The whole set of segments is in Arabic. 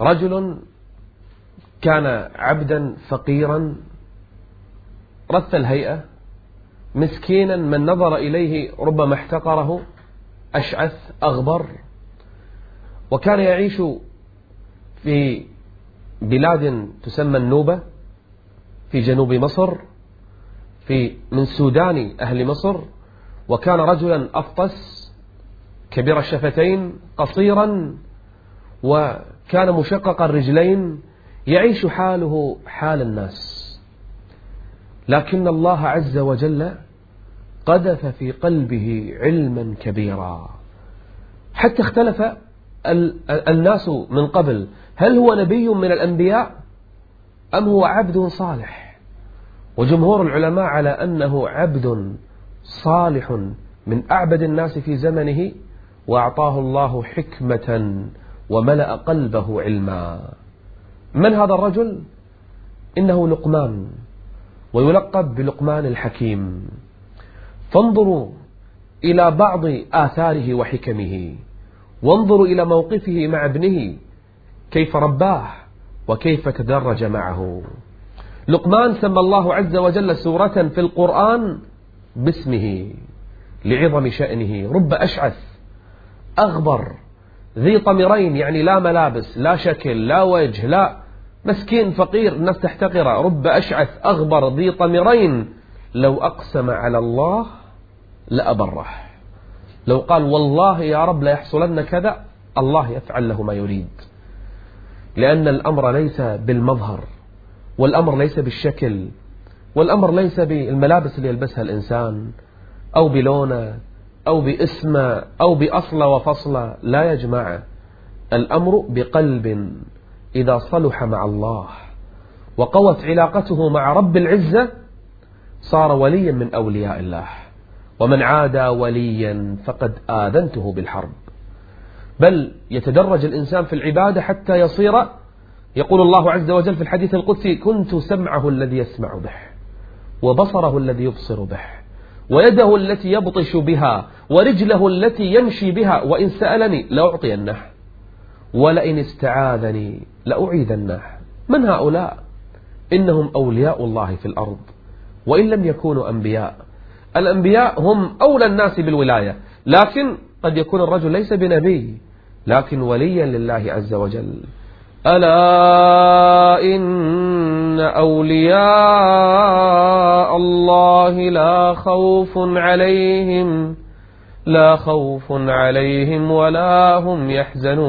رجل كان عبدا فقيرا رث الهيئة مسكينا من نظر إليه ربما احتقره أشعث أغبر وكان يعيش في بلاد تسمى النوبة في جنوب مصر في من سودان أهل مصر وكان رجلا أفطس كبير الشفتين قصيرا وكان مشقق الرجلين يعيش حاله حال الناس. لكن الله عز وجل قذف في قلبه علما كبيرا. حتى اختلف الناس من قبل هل هو نبي من الأنبياء أم هو عبد صالح؟ وجمهور العلماء على أنه عبد صالح من أعبد الناس في زمنه وأعطاه الله حكمة وملأ قلبه علما. من هذا الرجل؟ إنه لقمان ويلقب بلقمان الحكيم. فانظروا إلى بعض آثاره وحكمه وانظروا إلى موقفه مع ابنه كيف رباه وكيف تدرج معه. لقمان سمى الله عز وجل سورة في القرآن باسمه لعظم شأنه. رب أشعث أغبر ذي طمرين يعني لا ملابس لا شكل لا وجه لا. مسكين فقير الناس تحتقره. رب أشعث أغبر ذي طمرين. لو أقسم على الله لأبره. لو قال والله يا رب لا يحصلن كذا الله يفعل له ما يريد. لأن الأمر ليس بالمظهر والأمر ليس بالشكل والأمر ليس بالملابس اللي يلبسها الإنسان أو بلونة أو باسمه أو بأصله وفصله لا يا جماعة. الأمر بقلب إذا صلح مع الله وقوت علاقته مع رب العزة صار وليا من أولياء الله. ومن عادى وليا فقد آذنته بالحرب. بل يتدرج الإنسان في العبادة حتى يصير يقول الله عز وجل في الحديث القدسي كنت سمعه الذي يسمع به وبصره الذي يبصر به. ويده التي يبطش بها ورجله التي يمشي بها وإن سألني لأعطينه ولئن استعاذني لأعيذنه. من هؤلاء؟ إنهم أولياء الله في الأرض وإن لم يكونوا أنبياء. الأنبياء هم أولى الناس بالولاية لكن قد يكون الرجل ليس بنبي لكن وليا لله عز وجل. ألا إن أولياء الله لا خوف عليهم لا خوف عليهم ولا هم يحزنون.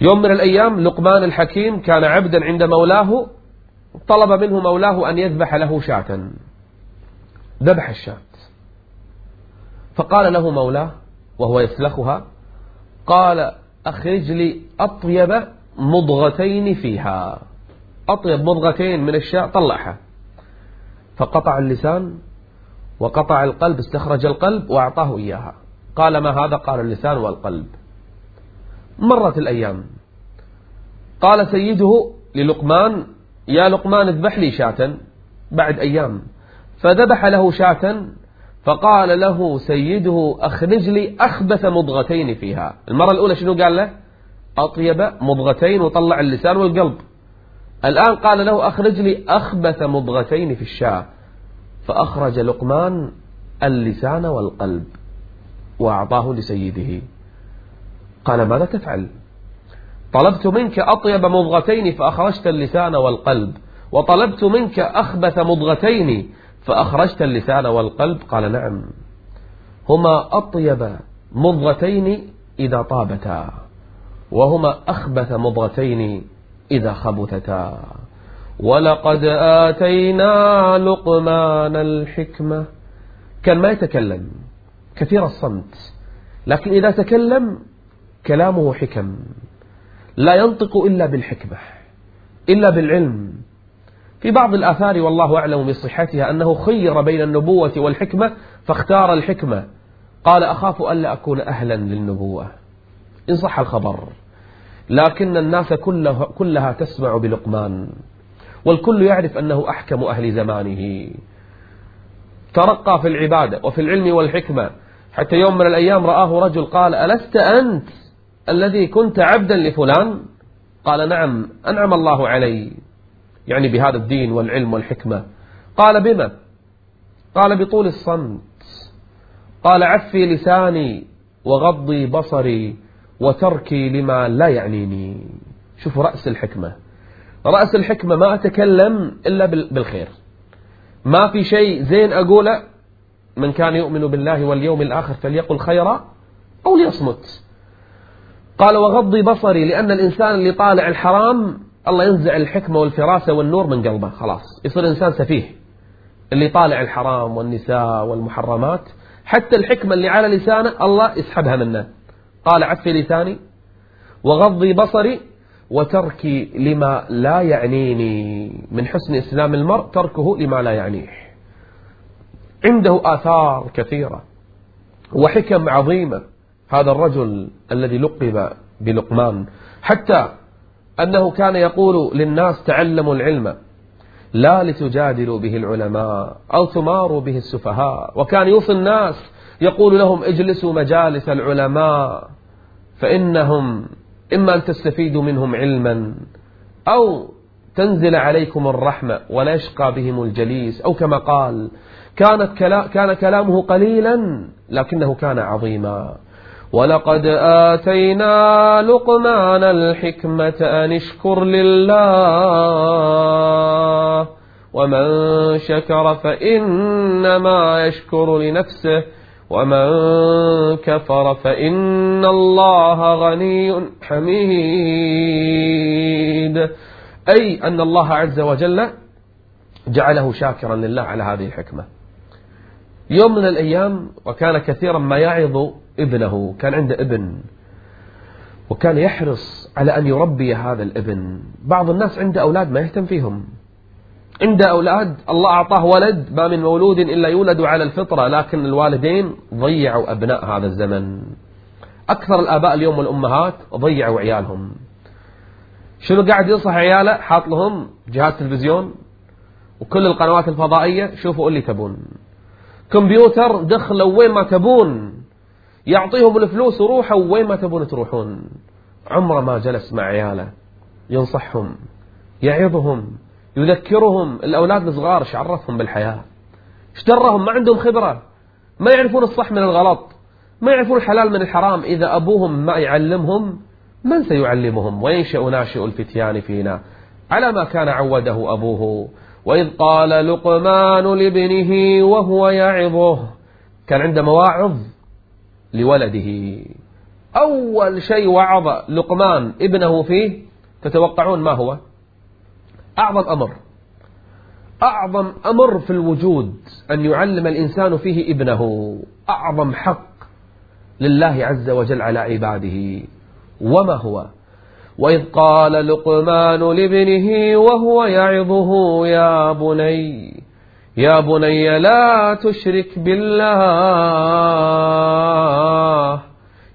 يوم من الأيام لقمان الحكيم كان عبدا عند مولاه طلب منه مولاه أن يذبح له شاة. ذبح الشاة. فقال له مولاه وهو يسلخها قال أخرج لي أطيب مضغتين فيها. أطيب مضغتين من الشاة طلعها. فقطع اللسان وقطع القلب استخرج القلب وأعطاه إياها. قال ما هذا؟ قال اللسان والقلب. مرت الأيام. قال سيده للقمان يا لقمان اذبح لي شاة. بعد أيام. فذبح له شاة فقال له سيده أخرج لي أخبث مضغتين فيها. المرة الأولى شنو قال له؟ أطيب مضغتين وطلع اللسان والقلب. الآن قال له أخرج لي أخبث مضغتين في الشاة. فأخرج لقمان اللسان والقلب وأعطاه لسيده. قال ماذا تفعل؟ طلبت منك أطيب مضغتين فأخرجت اللسان والقلب. وطلبت منك أخبث مضغتين فأخرجت اللسان والقلب. قال نعم. هما أطيب مضغتين إذا طابتا وهما أخبث مضغتين إذا خبثتا. ولقد آتينا لقمان الحكمة. كان ما يتكلم كثير الصمت لكن إذا تكلم كلامه حكم. لا ينطق إلا بالحكمة إلا بالعلم. في بعض الآثار والله أعلم بصحتها أنه خير بين النبوة والحكمة فاختار الحكمة. قال أخاف ألا أكون أهلا للنبوة. إن صح الخبر. لكن الناس كلها, كلها تسمع بلقمان والكل يعرف أنه أحكم أهل زمانه. ترقى في العبادة وفي العلم والحكمة. حتى يوم من الأيام رآه رجل قال ألست أنت الذي كنت عبدا لفلان؟ قال نعم أنعم الله علي. يعني بهذا الدين والعلم والحكمة. قال بما؟ قال بطول الصمت. قال عفي لساني وغضي بصري وتركي لما لا يعنيني. شوفوا رأس الحكمة. رأس الحكمة ما أتكلم إلا بالخير. ما في شيء زين أقوله من كان يؤمن بالله واليوم الآخر فليقل خيرا أو ليصمت. قال وغضي بصري لأن الإنسان اللي طالع الحرام الله ينزع الحكمة والفراسة والنور من قلبه خلاص. يصير إنسان سفيه. اللي طالع الحرام والنساء والمحرمات حتى الحكمة اللي على لسانه الله يسحبها منه. قال عفي لساني وغضي بصري وتركي لما لا يعنيني. من حسن إسلام المرء تركه لما لا يعنيه. عنده آثار كثيرة وحكم عظيمة. هذا الرجل الذي لقب بلقمان. حتى أنه كان يقول للناس تعلموا العلم لا لتجادلوا به العلماء أو تماروا به السفهاء. وكان يوصي الناس يقول لهم اجلسوا مجالس العلماء فإنهم إما أن تستفيدوا منهم علما أو تنزل عليكم الرحمة ولا يشقى بهم الجليس. أو كما قال كانت كلا كان كلامه قليلا لكنه كان عظيما. ولقد آتينا لقمان الحكمة أن اشكر لله ومن شكر فإنما يشكر لنفسه ومن كفر فإن الله غني حميد. أي أن الله عز وجل جعله شاكرا لله على هذه الحكمة. يوم من الأيام وكان كثيرا ما يعظ ابنه كان عنده ابن وكان يحرص على أن يربي هذا الابن. بعض الناس عنده أولاد ما يهتم فيهم. عنده أولاد الله أعطاه ولد ما من مولود إلا يولد على الفطرة لكن الوالدين ضيعوا أبناء هذا الزمن. أكثر الآباء اليوم والأمهات ضيعوا عيالهم. شنو قاعد ينصح عياله؟ حاط لهم جهاز تلفزيون وكل القنوات الفضائية شوفوا اللي تبون. كمبيوتر دخلوا وين ما تبون. يعطيهم الفلوس وروحوا وين ما تبون تروحون. عمره ما جلس مع عياله. ينصحهم يعظهم يذكرهم. الأولاد الصغار إيش عرفهم بالحياة؟ إيش ما عندهم خبرة. ما يعرفون الصح من الغلط. ما يعرفون الحلال من الحرام. إذا أبوهم ما يعلمهم من سيعلمهم؟ وينشأ ناشئ الفتيان فينا. على ما كان عوده أبوه. وإذ قال لقمان لابنه وهو يعظه كان عنده مواعظ لولده. أول شيء وعظ لقمان ابنه فيه تتوقعون ما هو؟ أعظم أمر. أعظم أمر في الوجود أن يعلم الإنسان فيه ابنه. أعظم حق لله عز وجل على عباده. وما هو؟ وإذ قال لقمان لابنه وهو يعظه يا بني يا بني لا تشرك بالله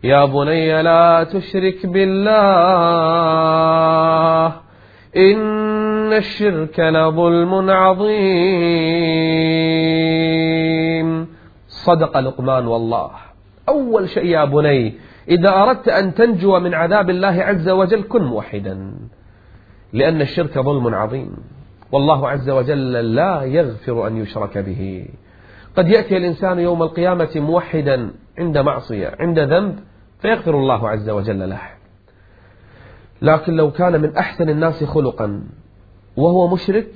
يا بني لا تشرك بالله إن الشرك لظلم عظيم. صدق لقمان والله. أول شيء يا بني إذا أردت أن تنجو من عذاب الله عز وجل كن موحدا لأن الشرك ظلم عظيم. والله عز وجل لا يغفر أن يشرك به. قد يأتي الإنسان يوم القيامة موحدا عند معصية عند ذنب فيغفر الله عز وجل له. لكن لو كان من أحسن الناس خلقا وهو مشرك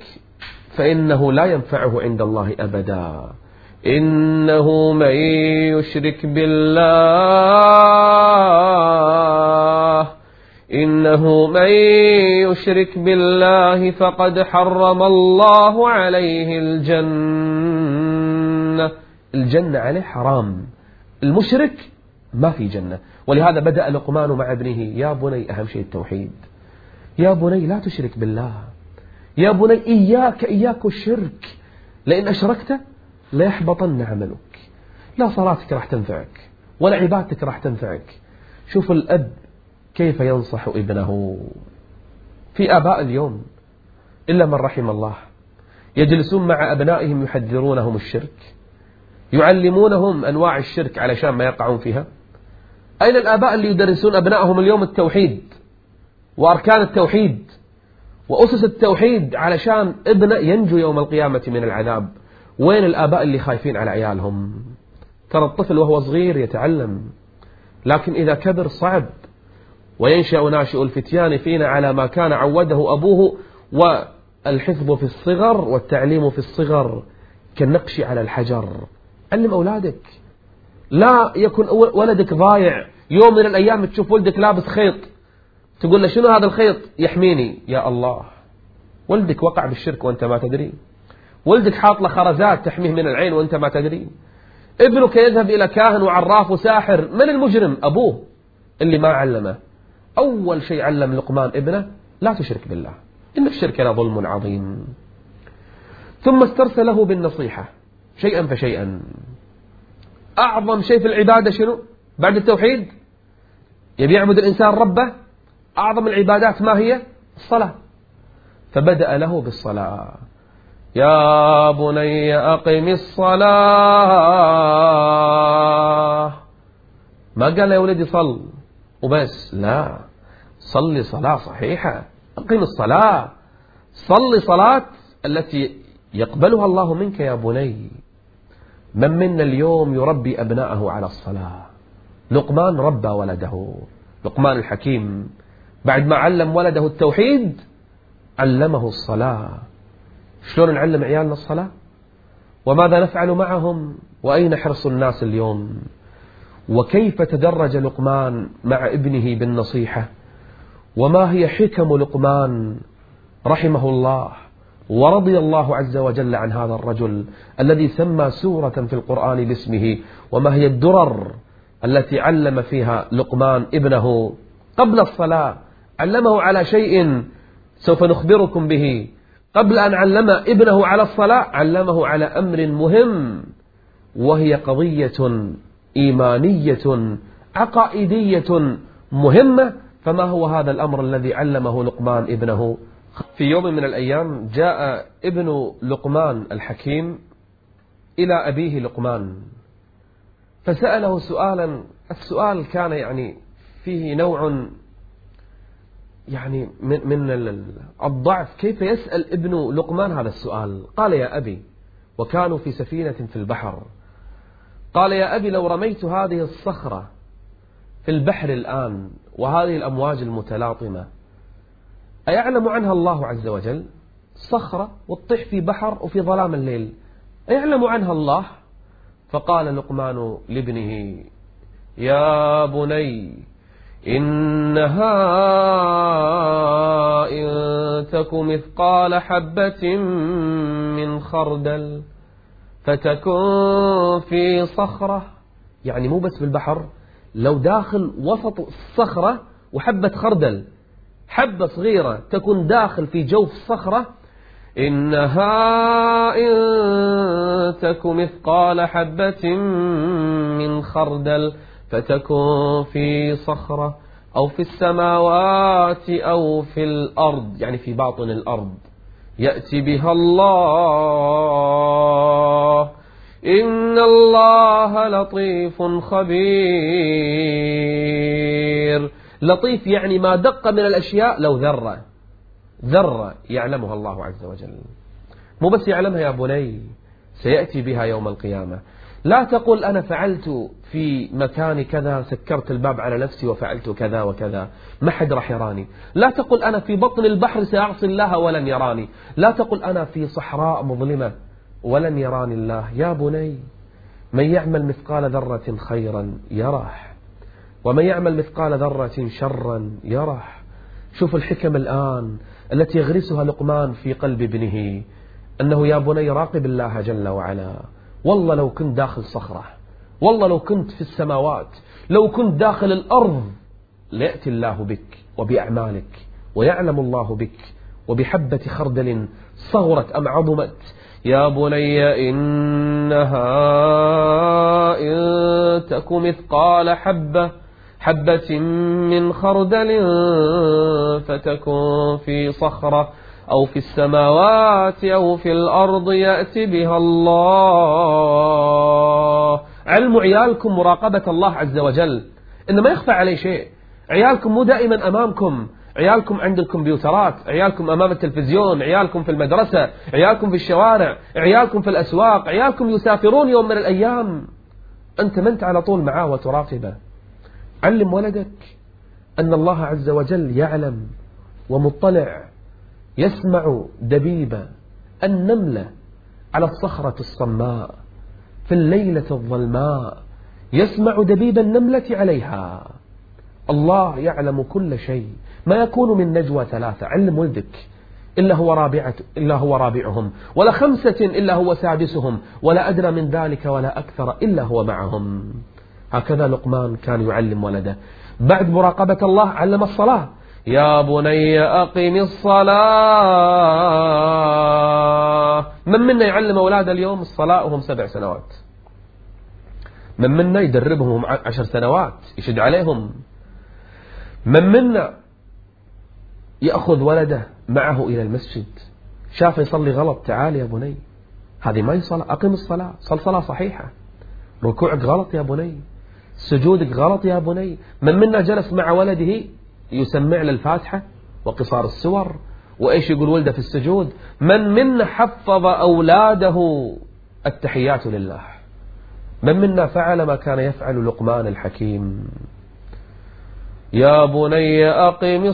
فإنه لا ينفعه عند الله أبدا. إنه من يشرك بالله إنه من يشرك بالله فقد حرم الله عليه الجنة. الجنة عليه حرام. المشرك ما في جنة. ولهذا بدأ لقمان مع ابنه يا بني أهم شيء التوحيد. يا بني لا تشرك بالله. يا بني إياك إياك الشرك. لئن أشركت ليحبطن عملك. لا صلاتك راح تنفعك ولا عبادتك راح تنفعك. شوف الأب كيف ينصح ابنه. في آباء اليوم إلا من رحم الله يجلسون مع أبنائهم يحذرونهم الشرك يعلمونهم أنواع الشرك علشان ما يقعون فيها. أين الآباء اللي يدرسون أبنائهم اليوم التوحيد وأركان التوحيد وأسس التوحيد علشان ابنه ينجو يوم القيامة من العذاب؟ وين الآباء اللي خايفين على عيالهم؟ ترى الطفل وهو صغير يتعلم لكن إذا كبر صعب. وينشأ ناشئ الفتيان فينا على ما كان عوده أبوه والحفظ في الصغر والتعليم في الصغر كالنقش على الحجر. علم أولادك. لا يكن ولدك ضايع. يوم من الأيام تشوف ولدك لابس خيط تقول له شنو هذا الخيط؟ يحميني. يا الله. ولدك وقع بالشرك وأنت ما تدري. ولدك حاط له خرزات تحميه من العين وانت ما تدري. ابنك يذهب إلى كاهن وعراف وساحر. من المجرم؟ أبوه. اللي ما علمه. أول شيء علم لقمان ابنه لا تشرك بالله. إن الشرك لظلم عظيم. ثم استرسله بالنصيحة. شيئا فشيئا. أعظم شيء في العبادة شنو؟ بعد التوحيد؟ يبي يعبد الإنسان ربه؟ أعظم العبادات ما هي؟ الصلاة. فبدأ له بالصلاة. يا بني أقم الصلاة. ما قال يا ولدي صل. وبس لا. صلي صلاة صحيحة. أقم الصلاة. صلي صلاة التي يقبلها الله منك يا بني. من منا اليوم يربي أبناءه على الصلاة؟ لقمان ربى ولده. لقمان الحكيم. بعد ما علم ولده التوحيد علمه الصلاة. شلون نعلم عيالنا الصلاة؟ وماذا نفعل معهم؟ وأين حرص الناس اليوم؟ وكيف تدرج لقمان مع ابنه بالنصيحة؟ وما هي حكم لقمان رحمه الله؟ ورضي الله عز وجل عن هذا الرجل الذي سمى سورة في القرآن باسمه وما هي الدرر التي علم فيها لقمان ابنه قبل الصلاة؟ علمه على شيء سوف نخبركم به. قبل أن علم ابنه على الصلاة علمه على أمر مهم وهي قضية إيمانية عقائدية مهمة. فما هو هذا الأمر الذي علمه لقمان ابنه؟ في يوم من الأيام جاء ابن لقمان الحكيم إلى أبيه لقمان فسأله سؤالا السؤال كان يعني فيه نوع يعني من من الضعف. كيف يسأل ابن لقمان هذا السؤال؟ قال يا أبي وكانوا في سفينة في البحر. قال يا أبي لو رميت هذه الصخرة في البحر الآن وهذه الأمواج المتلاطمة أيعلم عنها الله عز وجل؟ صخرة وتطيح في بحر وفي ظلام الليل. أيعلم عنها الله؟ فقال لقمان لابنه يا بني إنها إن تك مثقال حبة من خردل فتكون في صخرة. يعني مو بس بالبحر لو داخل وسط الصخرة وحبة خردل حبة صغيرة تكون داخل في جوف صخرة إنها إن تك مثقال حبة من خردل. فتكون في صخرة أو في السماوات أو في الأرض يعني في باطن الأرض. يأتي بها الله. إن الله لطيف خبير. لطيف يعني ما دق من الأشياء لو ذرة ذرة يعلمها الله عز وجل. مو بس يعلمها يا بني سيأتي بها يوم القيامة. لا تقل أنا فعلت في مكان كذا سكرت الباب على نفسي وفعلت كذا وكذا. ما حد راح يراني. لا تقل أنا في بطن البحر سأعصي الله ولن يراني. لا تقل أنا في صحراء مظلمة ولن يراني الله. يا بني من يعمل مثقال ذرة خيرا يره ومن يعمل مثقال ذرة شرا يره شوف الحكم الآن التي يغرسها لقمان في قلب ابنه أنه يا بني راقب الله جل وعلا. والله لو كنت داخل صخرة والله لو كنت في السماوات لو كنت داخل الأرض ليأتي الله بك وبأعمالك ويعلم الله بك وبحبة خردل صغرت أم عظمت. يا بني إنها إن تك مثقال حبة حبة من خردل فتكون في صخرة. أو في السماوات أو في الأرض يأتي بها الله. علم عيالكم مراقبة الله عز وجل. إنه ما يخفى عليه شيء. عيالكم مو دائما أمامكم. عيالكم عند الكمبيوترات. عيالكم أمام التلفزيون. عيالكم في المدرسة. عيالكم في الشوارع. عيالكم في الأسواق. عيالكم يسافرون يوم من الأيام. أنت من أنت على طول معاه وتراقبه. علم ولدك أن الله عز وجل يعلم ومطلع يسمع دبيب النملة على الصخرة الصماء في الليلة الظلماء. يسمع دبيب النملة عليها. الله يعلم كل شيء. ما يكون من نجوى ثلاثة. علم ولدك. إلا هو رابعة إلا هو رابعهم. ولا خمسة إلا هو سادسهم. ولا أدنى من ذلك ولا أكثر إلا هو معهم. هكذا لقمان كان يعلم ولده. بعد مراقبة الله علم الصلاة. يا بني أقم الصلاة. من منا يعلم أولاده اليوم الصلاة وهم سبع سنوات؟ من منا يدربهم عشر سنوات يشد عليهم؟ من منا يأخذ ولده معه إلى المسجد؟ شاف يصلي غلط؟ تعال يا بني. هذه ما هي صلاة. أقم الصلاة. صل صلاة صحيحة. ركوعك غلط يا بني. سجودك غلط يا بني. من منا جلس مع ولده يسمع للفاتحة وقصار السور وإيش يقول ولده في السجود؟ من منا حفظ أولاده التحيات لله من منا فعل ما كان يفعل لقمان الحكيم؟ يا بني أقم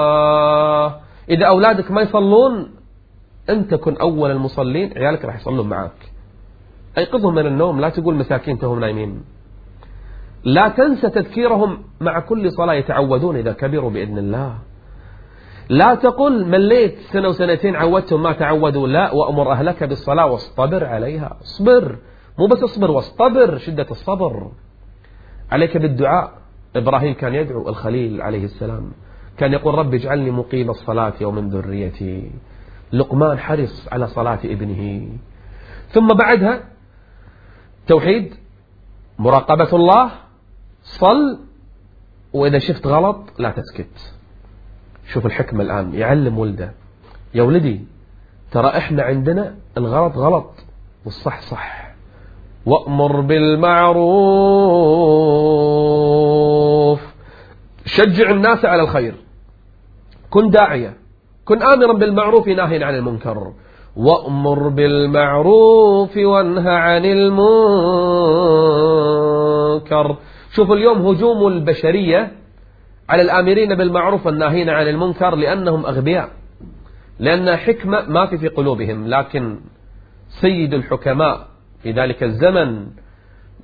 الصلاة إذا أولادك ما يصلون أنت كن أول المصلين عيالك راح يصلون معك أيقظهم من النوم لا تقول مساكين تهم نايمين. لا تنسى تذكيرهم مع كل صلاة يتعودون إذا كبروا بإذن الله. لا تقل مليت سنة وسنتين عودتهم ما تعودوا لا وأمر أهلك بالصلاة واصطبر عليها. اصبر مو بس اصبر واصطبر شدة الصبر. عليك بالدعاء. إبراهيم كان يدعو الخليل عليه السلام. كان يقول رب اجعلني مقيم الصلاة ومن ذريتي. لقمان حرص على صلاة ابنه. ثم بعدها توحيد مراقبة الله صل وإذا شفت غلط لا تسكت. شوف الحكمة الآن يعلم ولده. يا ولدي ترى إحنا عندنا الغلط غلط والصح صح. وأمر بالمعروف. شجع الناس على الخير. كن داعية. كن آمرا بالمعروف ناهيا عن المنكر. وأمر بالمعروف وانهى عن المنكر. شوف اليوم هجوم البشرية على الآمرين بالمعروف والناهين عن المنكر لأنهم أغبياء. لأن حكمة ما في في قلوبهم لكن سيد الحكماء في ذلك الزمن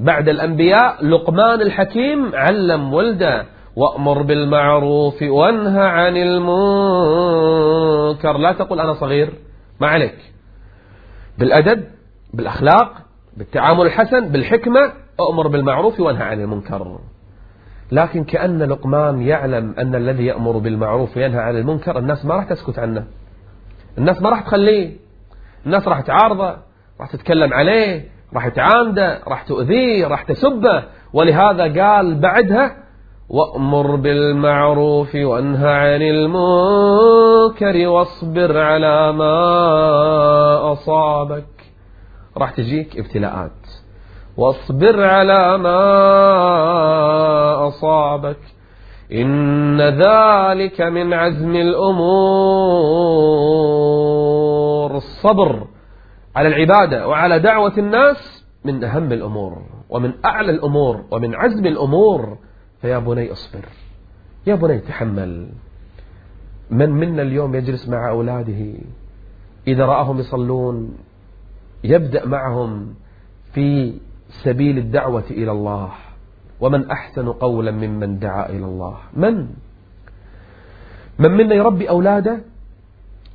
بعد الأنبياء لقمان الحكيم علم ولده وأمر بالمعروف وانهى عن المنكر. لا تقول أنا صغير ما عليك. بالأدب بالأخلاق بالتعامل الحسن بالحكمة أمر بالمعروف وأنهى عن المنكر. لكن كأن لقمان يعلم أن الذي يأمر بالمعروف وينهى عن المنكر الناس ما راح تسكت عنه. الناس ما راح تخليه. الناس راح تعارضه راح تتكلم عليه راح تعانده راح تؤذيه راح تسبه. ولهذا قال بعدها وأمر بالمعروف وأنهى عن المنكر واصبر على ما أصابك. راح تجيك ابتلاءات. واصبر على ما أصابك. إن ذلك من عزم الأمور. الصبر على العبادة وعلى دعوة الناس من أهم الأمور ومن أعلى الأمور ومن عزم الأمور. فيا بني اصبر. يا بني تحمل. من منا اليوم يجلس مع أولاده؟ إذا رآهم يصلون يبدأ معهم في سبيل الدعوة إلى الله. ومن أحسن قولا ممن دعا إلى الله. من؟ من منا يربي أولاده؟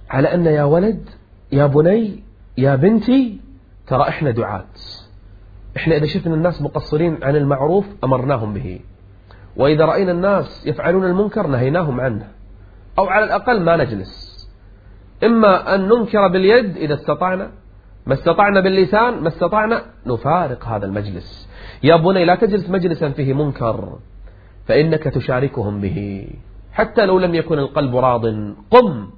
على أن يا ولد يا بني يا بنتي ترى إحنا دعاة. إحنا إذا شفنا الناس مقصرين عن المعروف أمرناهم به. وإذا رأينا الناس يفعلون المنكر نهيناهم عنه. أو على الأقل ما نجلس. إما أن ننكر باليد إذا استطعنا ما استطعنا باللسان ما استطعنا نفارق هذا المجلس. يا بني لا تجلس مجلسا فيه منكر فإنك تشاركهم به. حتى لو لم يكن القلب راض قم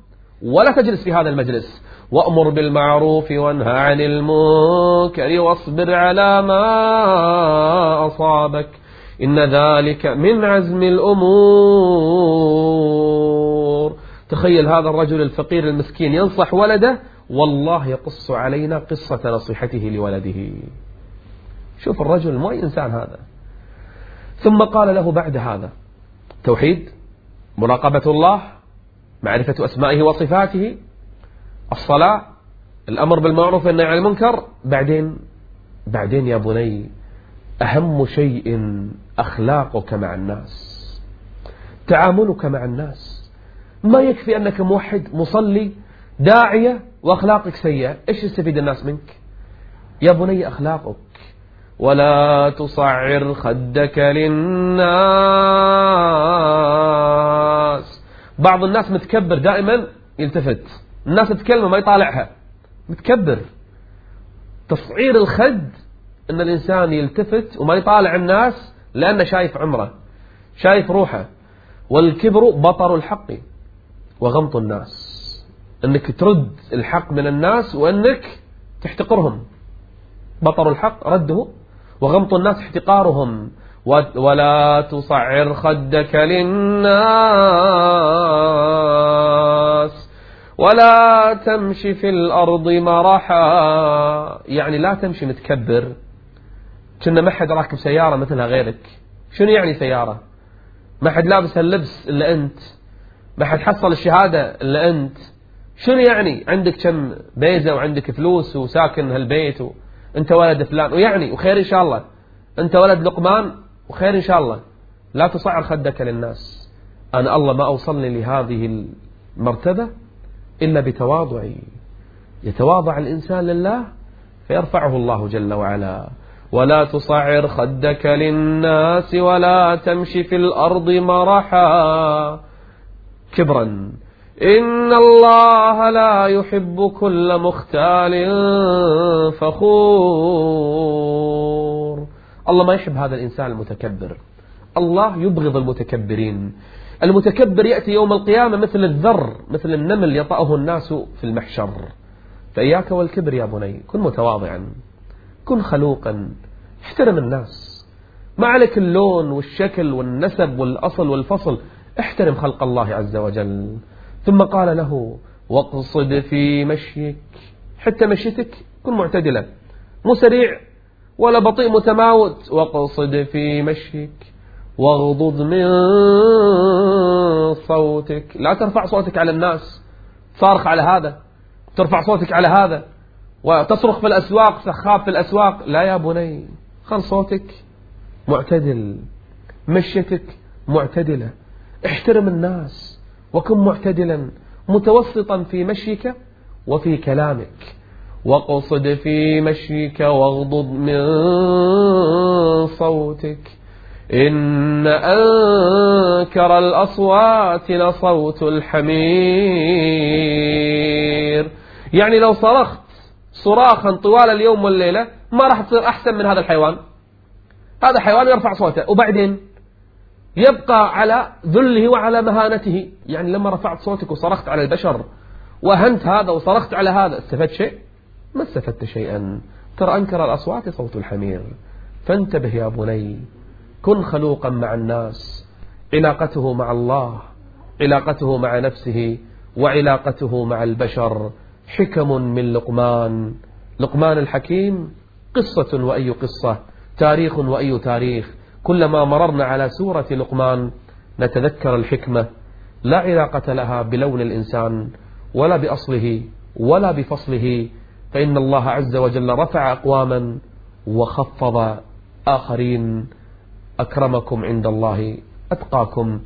ولا تجلس في هذا المجلس. وأمر بالمعروف وانهى عن المنكر واصبر على ما أصابك. إن ذلك من عزم الأمور. تخيل هذا الرجل الفقير المسكين ينصح ولده والله يقص علينا قصة نصيحته لولده. شوف الرجل ما إنسان هذا. ثم قال له بعد هذا توحيد مراقبة الله معرفة أسمائه وصفاته الصلاة الأمر بالمعروف والنهي عن المنكر. بعدين بعدين يا بني أهم شيء أخلاقك مع الناس تعاملك مع الناس. ما يكفي أنك موحد مصلي داعية وأخلاقك سيئة. إيش يستفيد الناس منك؟ يا بني أخلاقك. ولا تصعر خدك للناس. بعض الناس متكبر دائما يلتفت. الناس تتكلم ما يطالعها. متكبر. تصعير الخد إن الإنسان يلتفت وما يطالع الناس لأنه شايف عمره شايف روحه. والكبر بطر الحق وغمط الناس. أنك ترد الحق من الناس وأنك تحتقرهم. بطر الحق رده وغمط الناس احتقارهم. ولا تصعر خدك للناس. ولا تمشي في الأرض مرحا. يعني لا تمشي متكبر. كنا ما حد راكب سيارة مثلها غيرك. شنو يعني سيارة؟ ما حد لابس هاللبس إلا أنت. ما حد حصل الشهادة إلا أنت. شنو يعني عندك كم بيزة وعندك فلوس وساكن هالبيت وانت ولد فلان؟ ويعني وخير إن شاء الله. أنت ولد لقمان وخير إن شاء الله. لا تصعر خدك للناس. أنا الله ما أوصلني لهذه المرتبة إلا بتواضعي. يتواضع الإنسان لله فيرفعه الله جل وعلا. ولا تصعر خدك للناس ولا تمشي في الأرض مرحا. كبرا. إن الله لا يحب كل مختال فخور. الله ما يحب هذا الإنسان المتكبر. الله يبغض المتكبرين. المتكبر يأتي يوم القيامة مثل الذر مثل النمل يطأه الناس في المحشر. فإياك والكبر يا بني كن متواضعا. كن خلوقا. احترم الناس. ما عليك اللون والشكل والنسب والأصل والفصل. احترم خلق الله عز وجل. ثم قال له واقصد في مشيك. حتى مشيتك كن معتدلة مو سريع ولا بطيء متماوت. واقصد في مشيك. واغضض من صوتك. لا ترفع صوتك على الناس. صارخ على هذا. ترفع صوتك على هذا. وتصرخ في الأسواق سخاب في الأسواق. لا يا بني خل صوتك. معتدل. مشيتك معتدلة. احترم الناس. وكن معتدلا متوسطا في مشيك وفي كلامك. واقصد في مشيك واغضض من صوتك. إن أنكر الأصوات لصوت الحمير. يعني لو صرخت صراخا طوال اليوم والليلة ما راح تصير أحسن من هذا الحيوان. هذا حيوان يرفع صوته. وبعدين؟ يبقى على ذله وعلى مهانته. يعني لما رفعت صوتك وصرخت على البشر وهنت هذا وصرخت على هذا استفدت شيء؟ ما استفدت شيئا. ترى أنكر الأصوات صوت الحمير. فانتبه يا بني. كن خلوقا مع الناس. علاقته مع الله. علاقته مع نفسه. وعلاقته مع البشر. حكم من لقمان. لقمان الحكيم قصة وأي قصة. تاريخ وأي تاريخ. كلما مررنا على سورة لقمان نتذكر الحكمة لا علاقة لها بلون الإنسان ولا بأصله ولا بفصله فإن الله عز وجل رفع أقواما وخفض آخرين. أكرمكم عند الله أتقاكم.